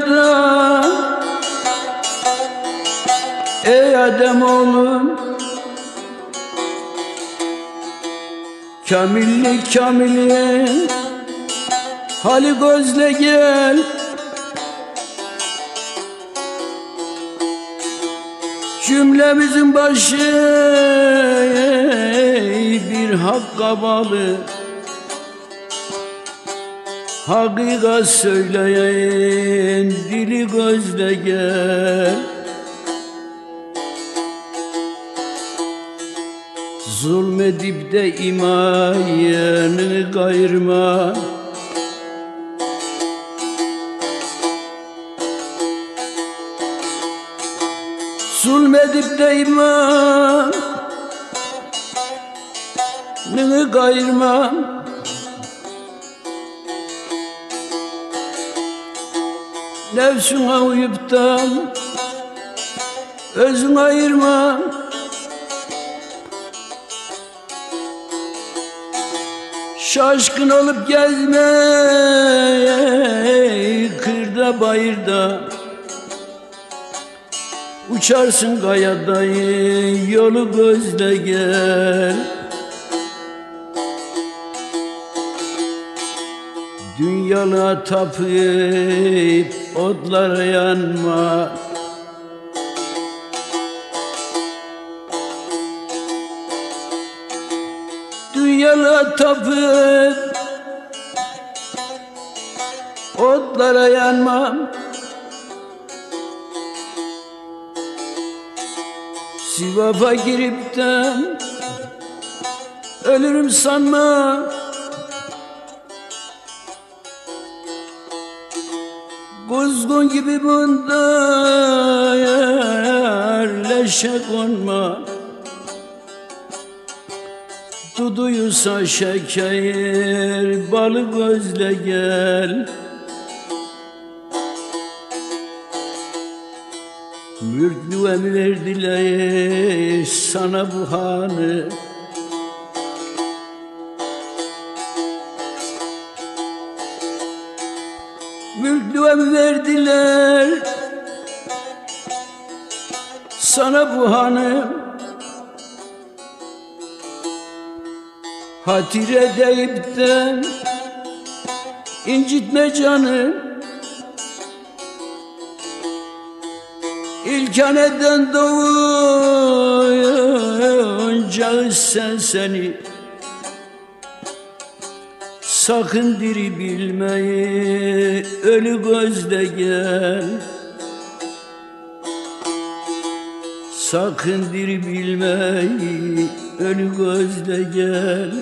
dünyada. Ey Adem oğlum Kamillik kamiliye Hali gözle gel. Cümlemizin başı bir hakka bağlı. Hakikat söyleyen dili gözle gel. Zulmedip de imanını kayırma. Zulmedip de imanını kayırma Nefsine uyup da özün ayırma Şaşkın olup gezme kırda bayırda Uçarsın kayada yolu gözle gel. Dünyalığa tapıp otlara yanma. Dünyalığa tapıp otlara yanmam. Sivaf'a girip de ölürüm sanma Kuzgun gibi bunda yerleşe konma. Duduysa şeker balı gözle gel. Mürtlüğe verdiler sana bu hanı Verdiler. Sana bu hanım Hatire deyip de incitme canım. İlk aneden doğunca sen seni Sakın diri bilmeyi ölü gözle gel. Sakın diri bilmeyi ölü gözle gel